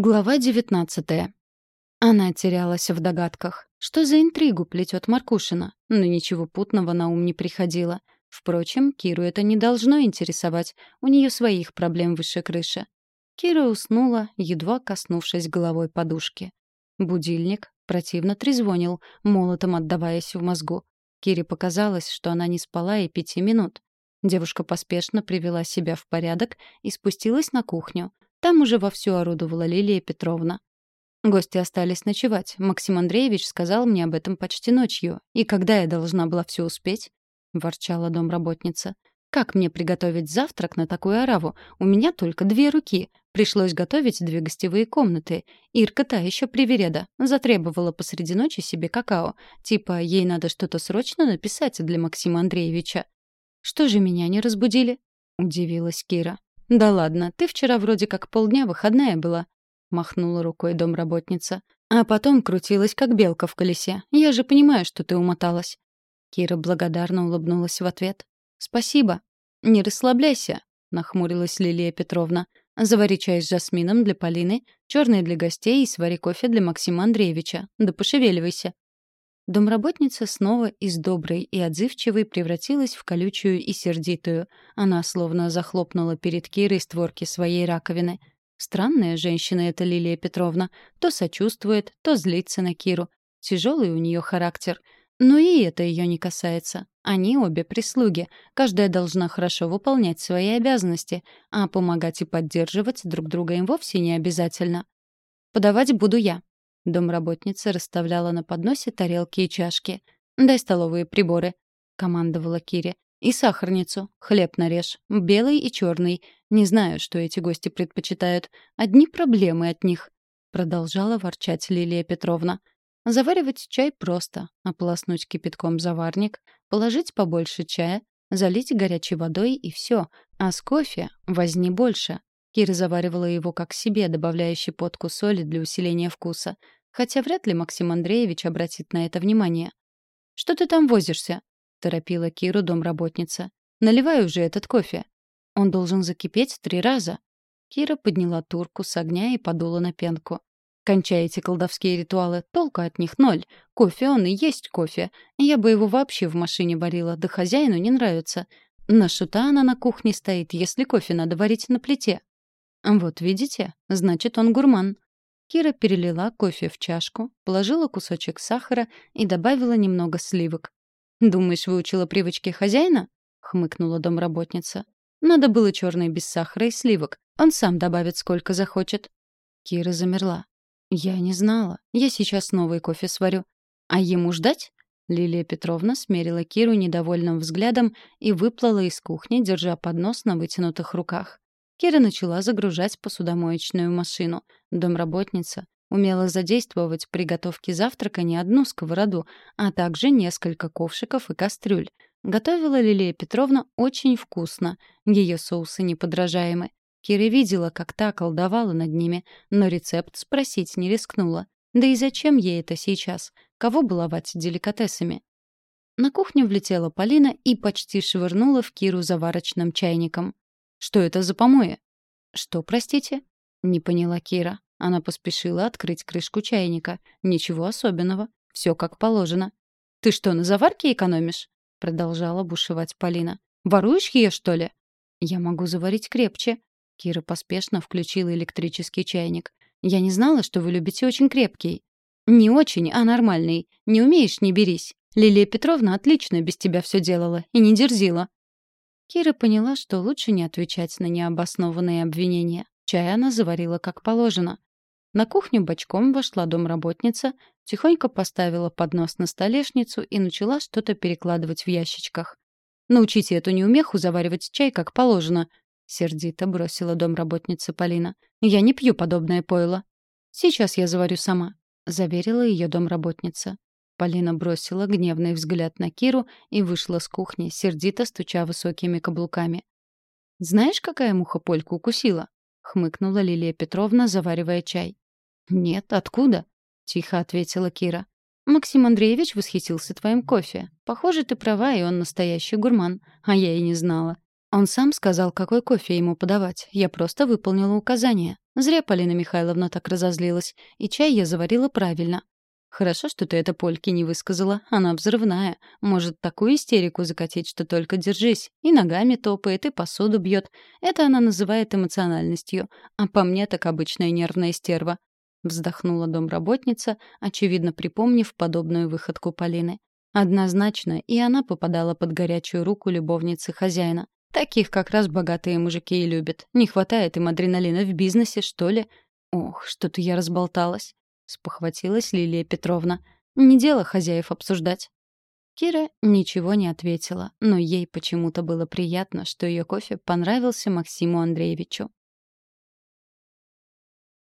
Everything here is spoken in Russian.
Глава девятнадцатая. Она терялась в догадках. Что за интригу плетет Маркушина? Но ничего путного на ум не приходило. Впрочем, Киру это не должно интересовать. У нее своих проблем выше крыши. Кира уснула, едва коснувшись головой подушки. Будильник противно трезвонил, молотом отдаваясь в мозгу. Кире показалось, что она не спала и пяти минут. Девушка поспешно привела себя в порядок и спустилась на кухню — там уже вовсю орудовала Лилия Петровна. Гости остались ночевать. Максим Андреевич сказал мне об этом почти ночью. И когда я должна была все успеть? Ворчала домработница. Как мне приготовить завтрак на такую ораву? У меня только две руки. Пришлось готовить две гостевые комнаты. Ирка та еще привереда. Затребовала посреди ночи себе какао. Типа, ей надо что-то срочно написать для Максима Андреевича. «Что же меня не разбудили?» — удивилась Кира. «Да ладно, ты вчера вроде как полдня выходная была», — махнула рукой домработница. «А потом крутилась, как белка в колесе. Я же понимаю, что ты умоталась». Кира благодарно улыбнулась в ответ. «Спасибо. Не расслабляйся», — нахмурилась Лилия Петровна. «Завари чай с жасмином для Полины, черный для гостей и свари кофе для Максима Андреевича. Да пошевеливайся». Домработница снова из доброй и отзывчивой превратилась в колючую и сердитую. Она словно захлопнула перед Кирой створки своей раковины. Странная женщина эта Лилия Петровна. То сочувствует, то злится на Киру. Тяжелый у нее характер. Но и это ее не касается. Они обе прислуги. Каждая должна хорошо выполнять свои обязанности, а помогать и поддерживать друг друга им вовсе не обязательно. «Подавать буду я», Домработница расставляла на подносе тарелки и чашки. «Дай столовые приборы», — командовала Кире. «И сахарницу. Хлеб нарежь. Белый и черный. Не знаю, что эти гости предпочитают. Одни проблемы от них», — продолжала ворчать Лилия Петровна. «Заваривать чай просто. Ополоснуть кипятком заварник, положить побольше чая, залить горячей водой и все. А с кофе возни больше. Кира заваривала его как себе, добавляя щепотку соли для усиления вкуса. Хотя вряд ли Максим Андреевич обратит на это внимание. «Что ты там возишься?» — торопила Киру домработница. «Наливай уже этот кофе. Он должен закипеть три раза». Кира подняла турку с огня и подула на пенку. «Кончай эти колдовские ритуалы, толку от них ноль. Кофе он и есть кофе. Я бы его вообще в машине варила, да хозяину не нравится. На шута она на кухне стоит, если кофе надо варить на плите». «Вот видите, значит, он гурман», Кира перелила кофе в чашку, положила кусочек сахара и добавила немного сливок. «Думаешь, выучила привычки хозяина?» — хмыкнула домработница. «Надо было черный без сахара и сливок. Он сам добавит, сколько захочет». Кира замерла. «Я не знала. Я сейчас новый кофе сварю. А ему ждать?» Лилия Петровна смерила Киру недовольным взглядом и выплыла из кухни, держа поднос на вытянутых руках. Кира начала загружать посудомоечную машину. Домработница умела задействовать при готовке завтрака не одну сковороду, а также несколько ковшиков и кастрюль. Готовила Лилия Петровна очень вкусно. Ее соусы неподражаемы. Кира видела, как та колдовала над ними, но рецепт спросить не рискнула. Да и зачем ей это сейчас? Кого баловать деликатесами? На кухню влетела Полина и почти швырнула в Киру заварочным чайником. Что это за помои?» «Что, простите?» — не поняла Кира. Она поспешила открыть крышку чайника. Ничего особенного. Все как положено. «Ты что, на заварке экономишь?» — продолжала бушевать Полина. «Воруешь ее, что ли?» «Я могу заварить крепче». Кира поспешно включила электрический чайник. «Я не знала, что вы любите очень крепкий». «Не очень, а нормальный. Не умеешь — не берись. Лилия Петровна отлично без тебя все делала и не дерзила». Кира поняла, что лучше не отвечать на необоснованные обвинения. Чай она заварила как положено. На кухню бочком вошла домработница, тихонько поставила поднос на столешницу и начала что-то перекладывать в ящичках. «Научите эту неумеху заваривать чай как положено», — сердито бросила домработница Полина. «Я не пью подобное пойло». «Сейчас я заварю сама», — заверила ее домработница. Полина бросила гневный взгляд на Киру и вышла с кухни, сердито стуча высокими каблуками. «Знаешь, какая муха Польку укусила?» — хмыкнула Лилия Петровна, заваривая чай. «Нет, откуда?» — тихо ответила Кира. «Максим Андреевич восхитился твоим кофе. Похоже, ты права, и он настоящий гурман. А я и не знала». Он сам сказал, какой кофе ему подавать. Я просто выполнила указание. Зря Полина Михайловна так разозлилась. И чай я заварила правильно. Хорошо, что ты это Польке не высказала. Она взрывная. Может такую истерику закатить, что только держись. И ногами топает, и посуду бьет. Это она называет эмоциональностью. А по мне так обычная нервная стерва. Вздохнула домработница, очевидно припомнив подобную выходку Полины. Однозначно, и она попадала под горячую руку любовницы хозяина. Таких как раз богатые мужики и любят. Не хватает им адреналина в бизнесе, что ли? Ох, что-то я разболталась. Спохватилась Лилия Петровна. Не дело хозяев обсуждать. Кира ничего не ответила, но ей почему-то было приятно, что ее кофе понравился Максиму Андреевичу.